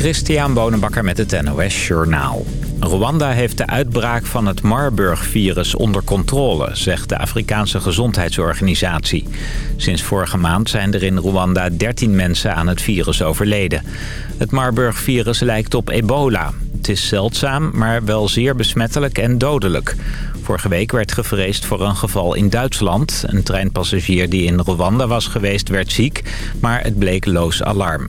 Christian Bonenbakker met het NOS Journaal. Rwanda heeft de uitbraak van het Marburg-virus onder controle, zegt de Afrikaanse Gezondheidsorganisatie. Sinds vorige maand zijn er in Rwanda 13 mensen aan het virus overleden. Het Marburg-virus lijkt op ebola. Het is zeldzaam, maar wel zeer besmettelijk en dodelijk. Vorige week werd gevreesd voor een geval in Duitsland. Een treinpassagier die in Rwanda was geweest werd ziek, maar het bleek loos alarm.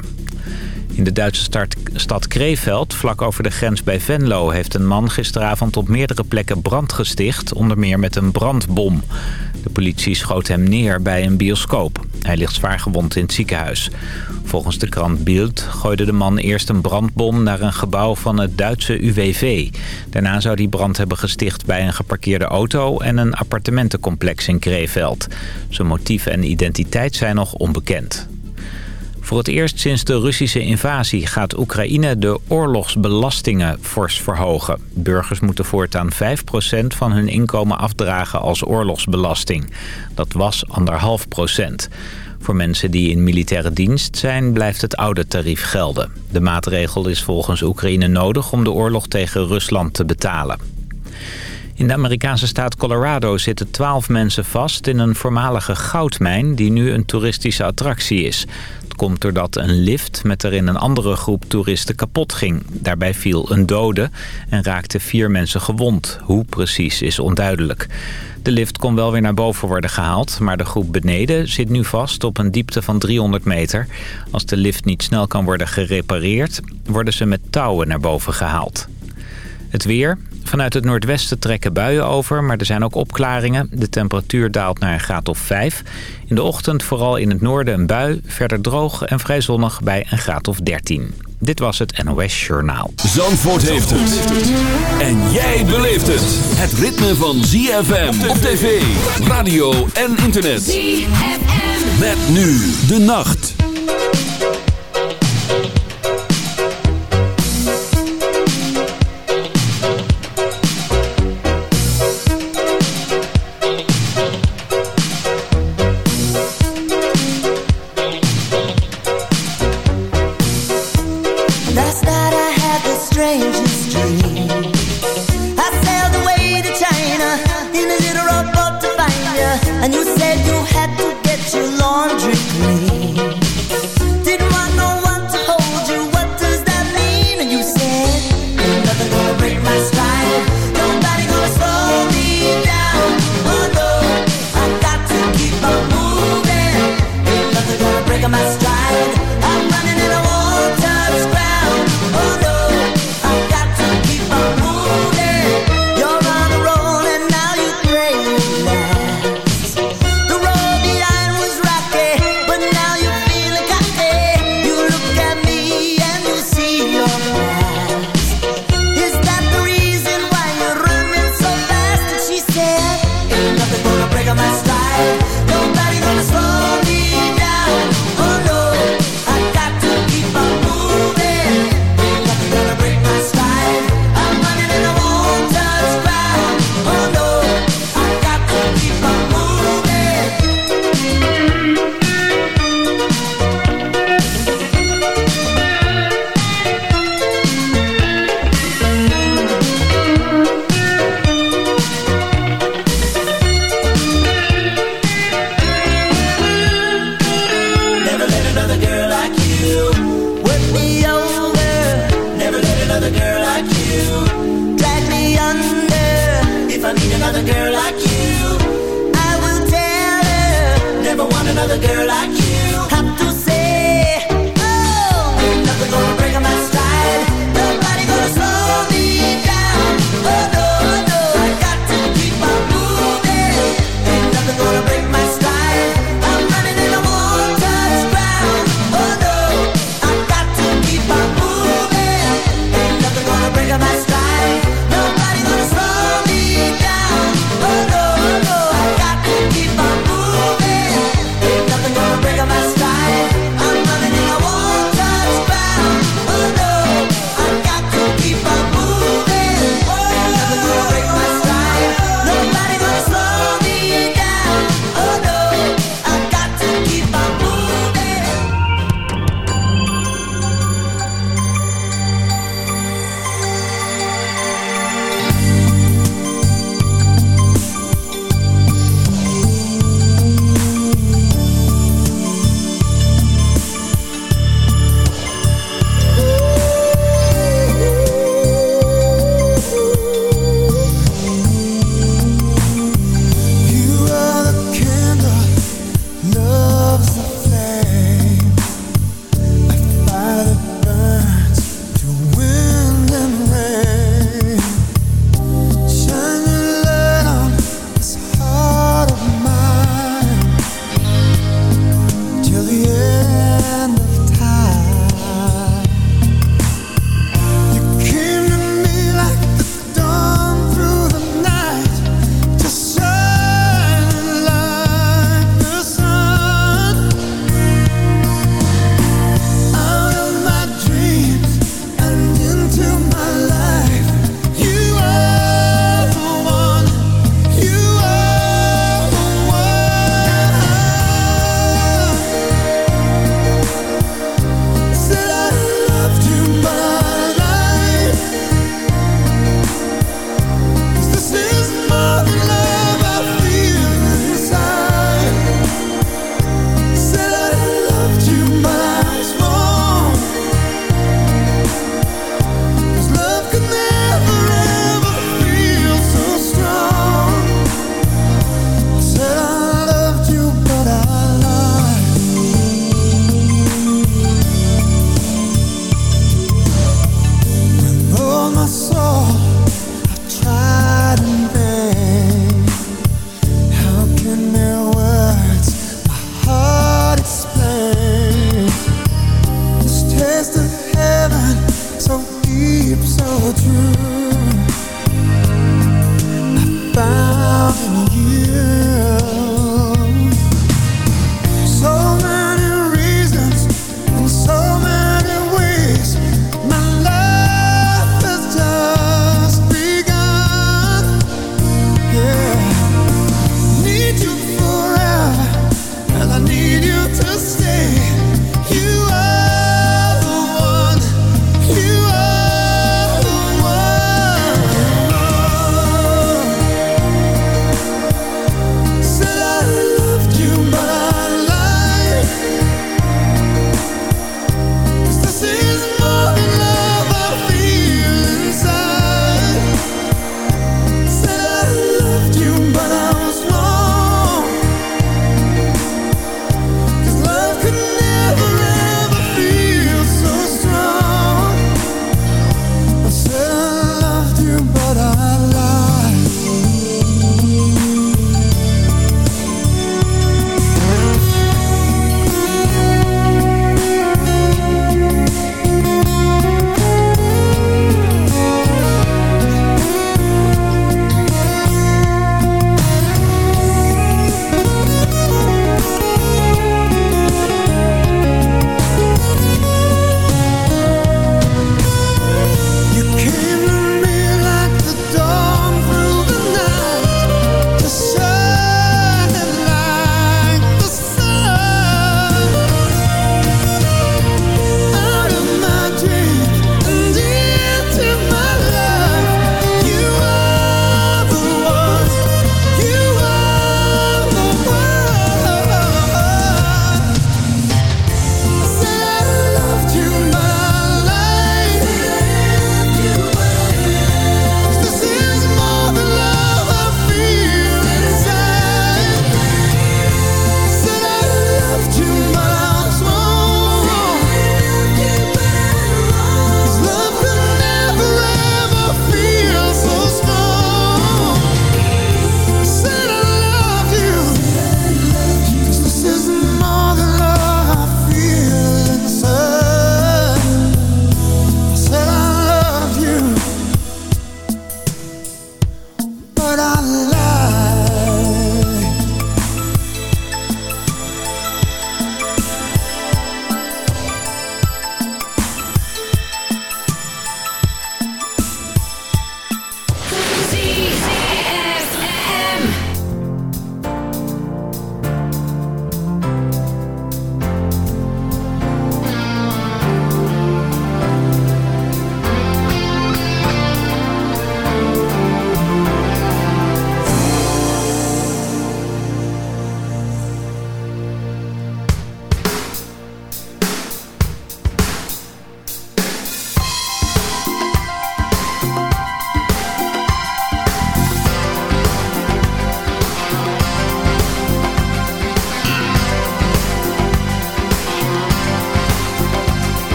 In de Duitse stad, Krefeld, vlak over de grens bij Venlo... heeft een man gisteravond op meerdere plekken brand gesticht... onder meer met een brandbom. De politie schoot hem neer bij een bioscoop. Hij ligt zwaar gewond in het ziekenhuis. Volgens de krant Bild gooide de man eerst een brandbom... naar een gebouw van het Duitse UWV. Daarna zou die brand hebben gesticht bij een geparkeerde auto... en een appartementencomplex in Krefeld. Zijn motief en identiteit zijn nog onbekend. Voor het eerst sinds de Russische invasie gaat Oekraïne de oorlogsbelastingen fors verhogen. Burgers moeten voortaan 5% van hun inkomen afdragen als oorlogsbelasting. Dat was 1,5%. Voor mensen die in militaire dienst zijn blijft het oude tarief gelden. De maatregel is volgens Oekraïne nodig om de oorlog tegen Rusland te betalen. In de Amerikaanse staat Colorado zitten twaalf mensen vast in een voormalige goudmijn die nu een toeristische attractie is komt doordat een lift met erin een andere groep toeristen kapot ging. Daarbij viel een dode en raakten vier mensen gewond. Hoe precies is onduidelijk. De lift kon wel weer naar boven worden gehaald, maar de groep beneden zit nu vast op een diepte van 300 meter. Als de lift niet snel kan worden gerepareerd, worden ze met touwen naar boven gehaald. Het weer. Vanuit het noordwesten trekken buien over, maar er zijn ook opklaringen. De temperatuur daalt naar een graad of 5. In de ochtend vooral in het noorden een bui, verder droog en vrij zonnig bij een graad of 13. Dit was het NOS Journaal. Zandvoort heeft het. En jij beleeft het. Het ritme van ZFM op tv, radio en internet. ZFM. Met nu de nacht.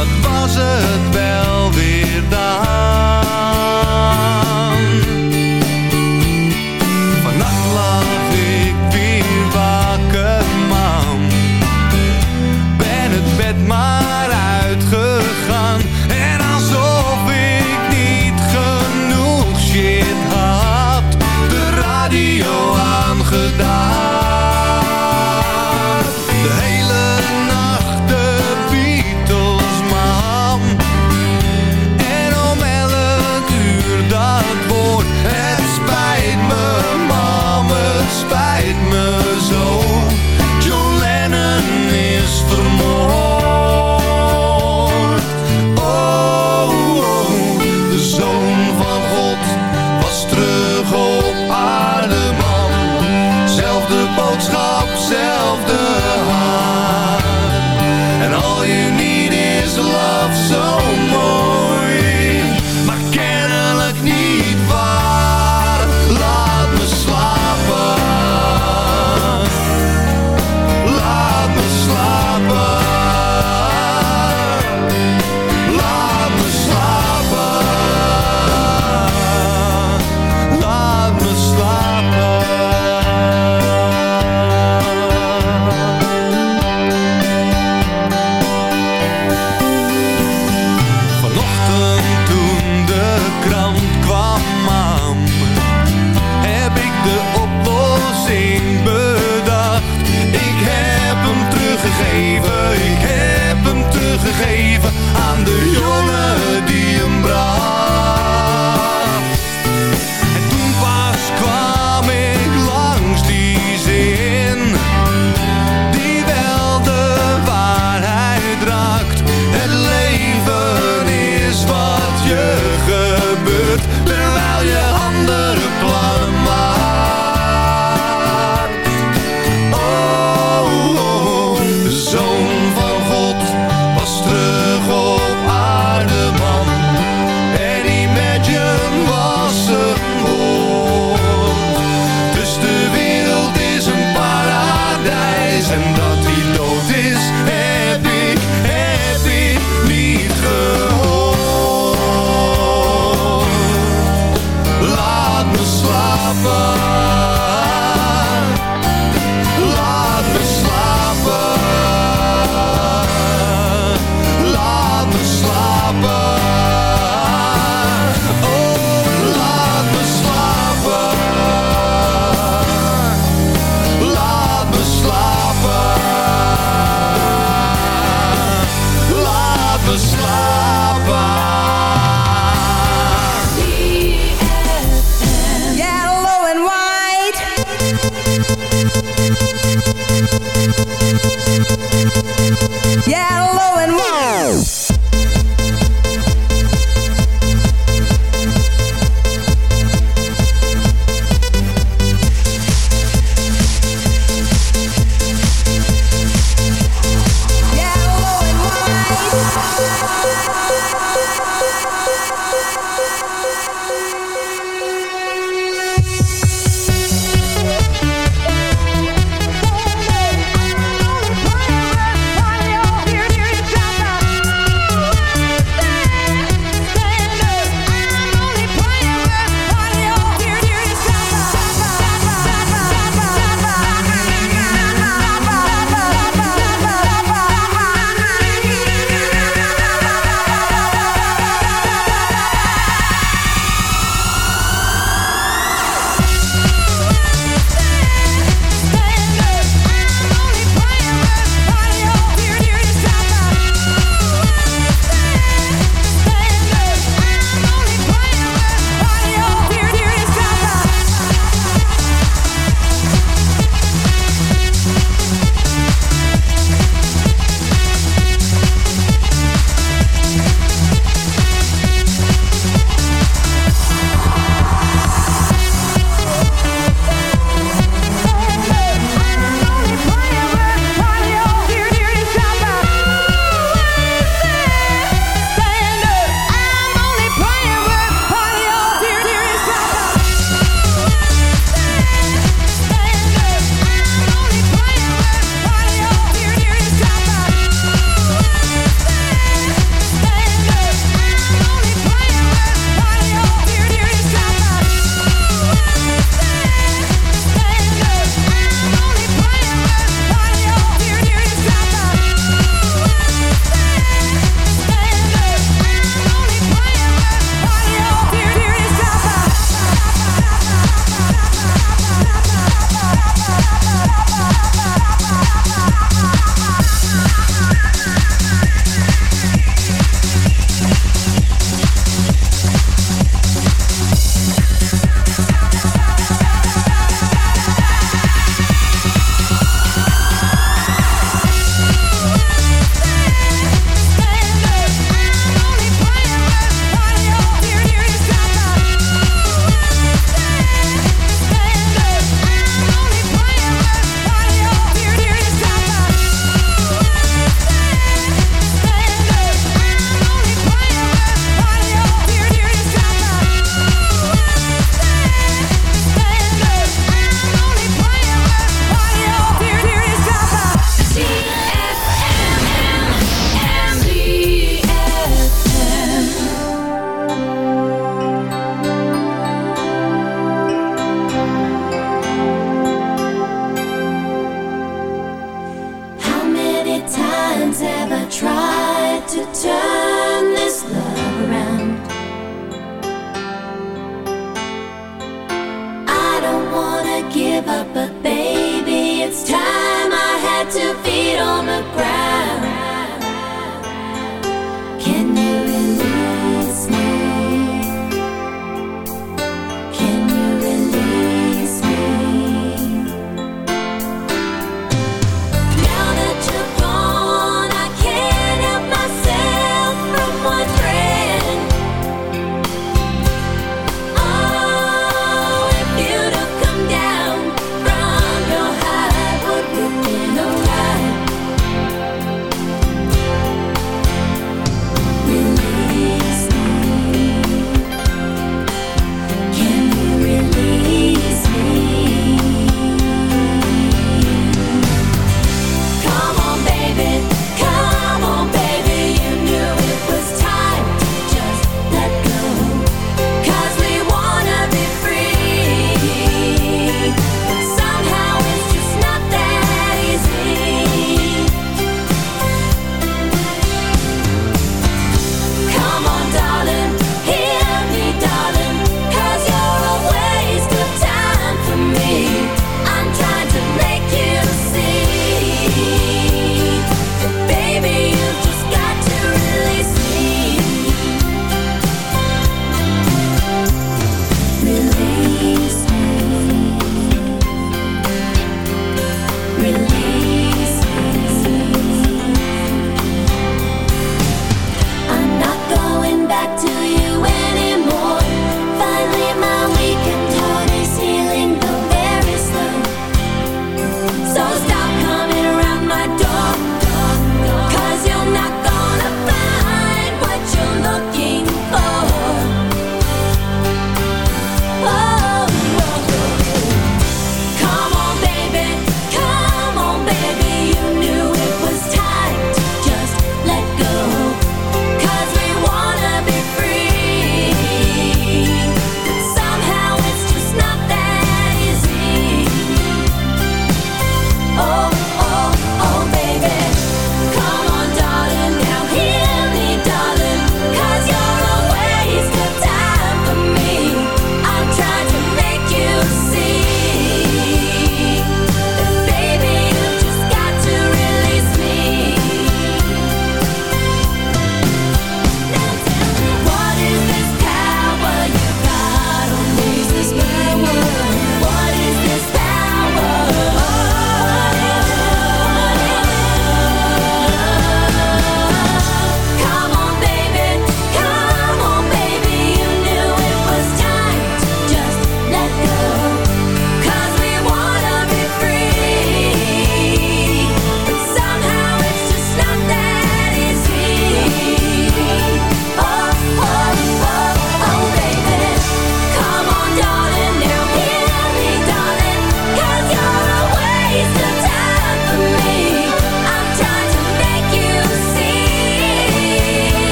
De hele nacht de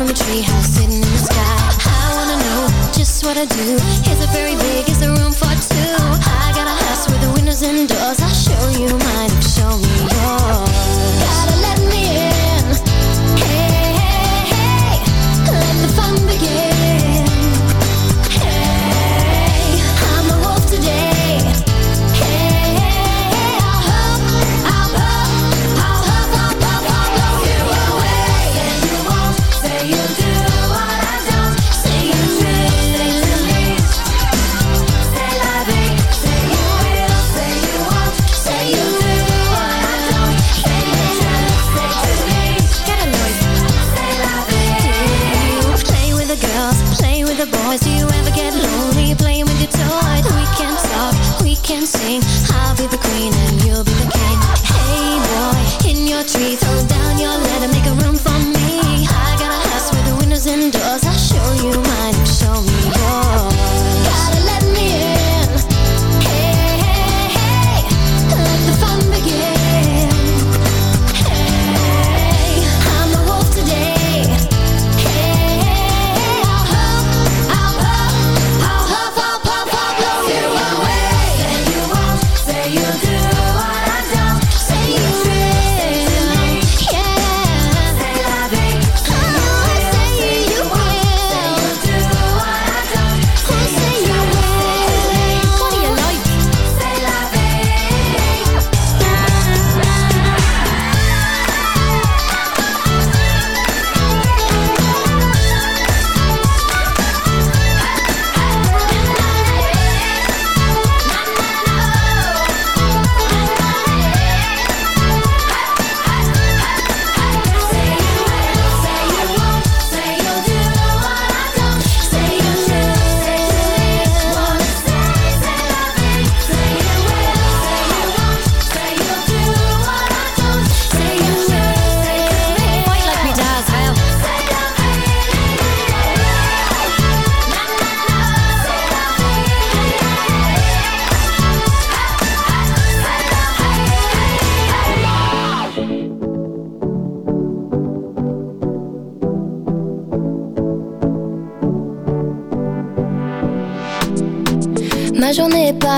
from a treehouse sitting in the sky. I wanna know just what I do. Here's a very big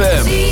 ZFM.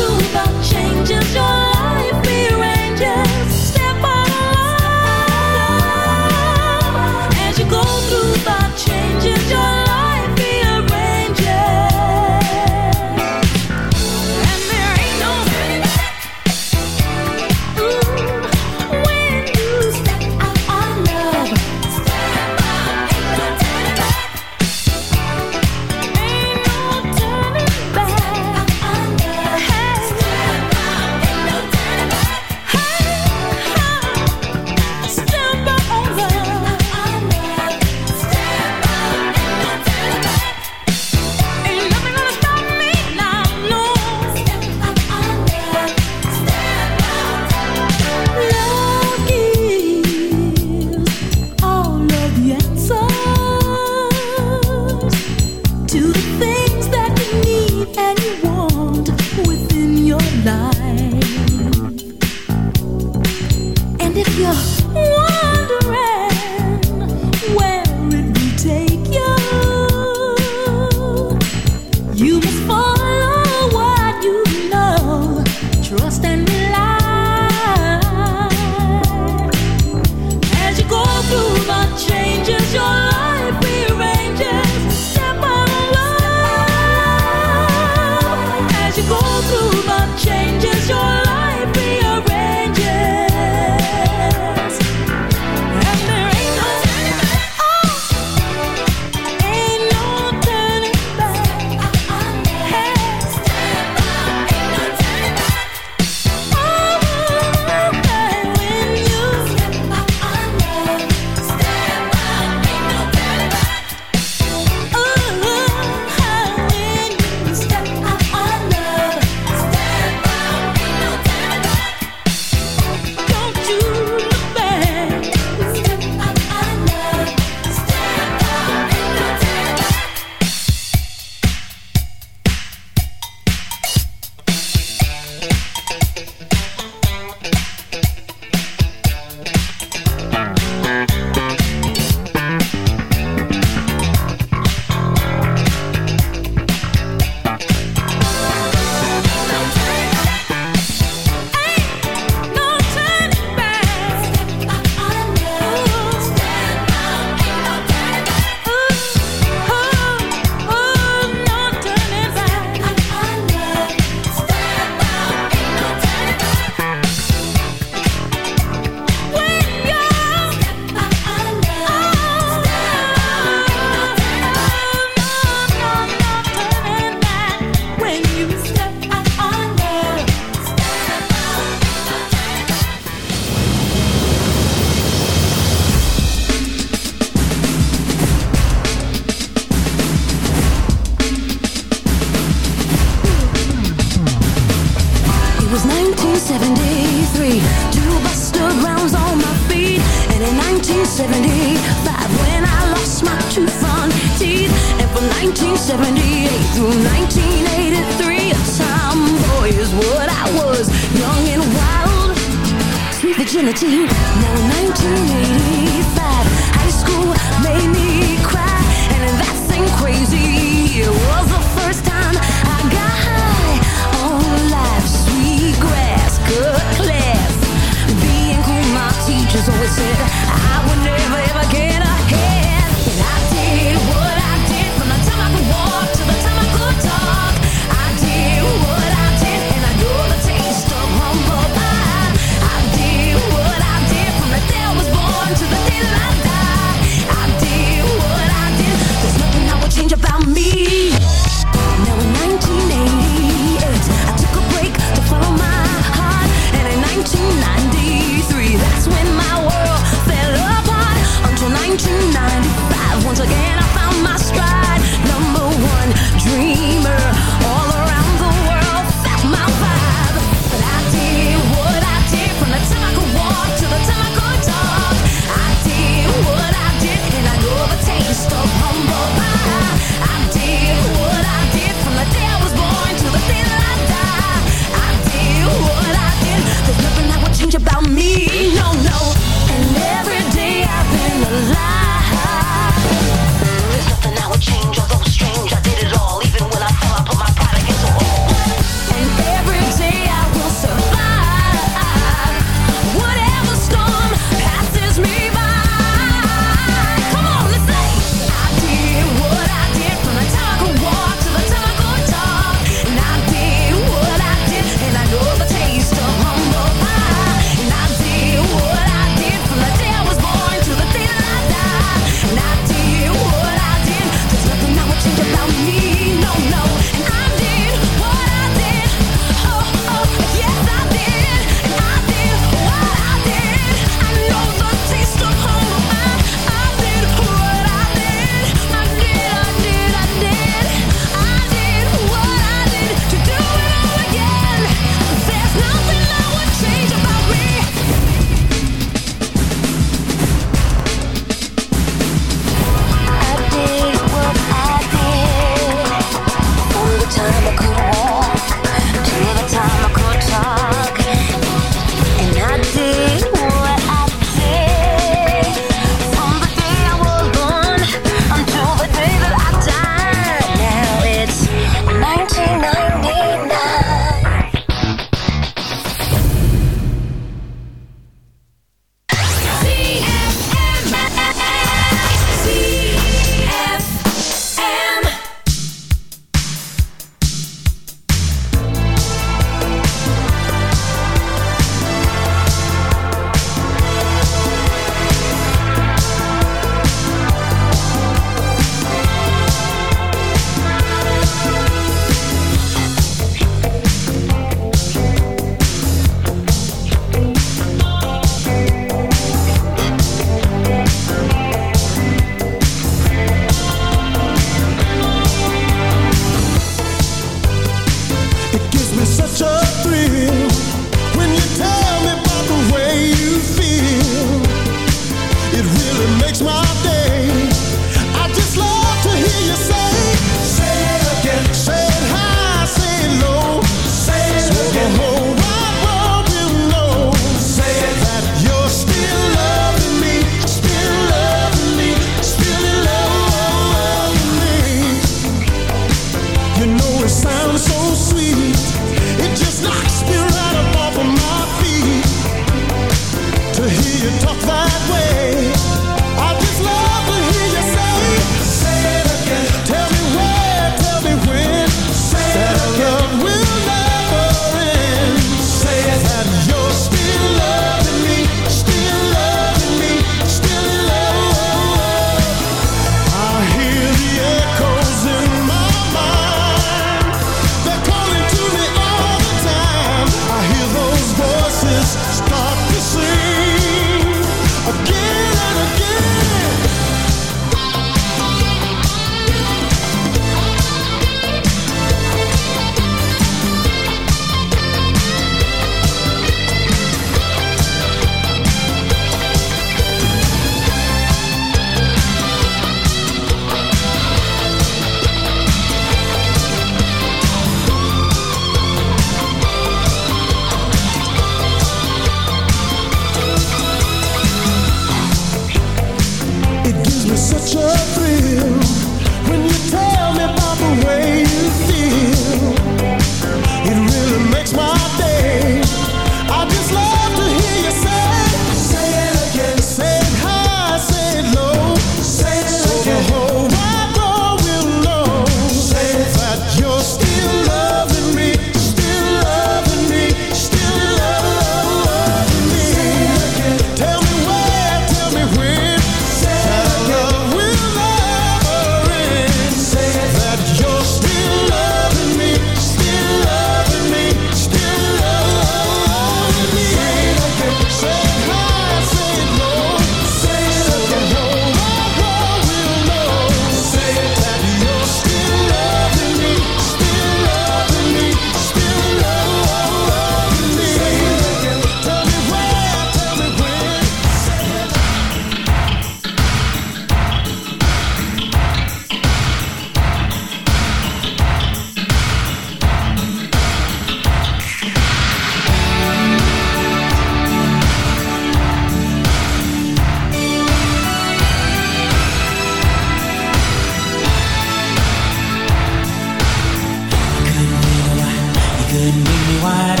couldn't me wide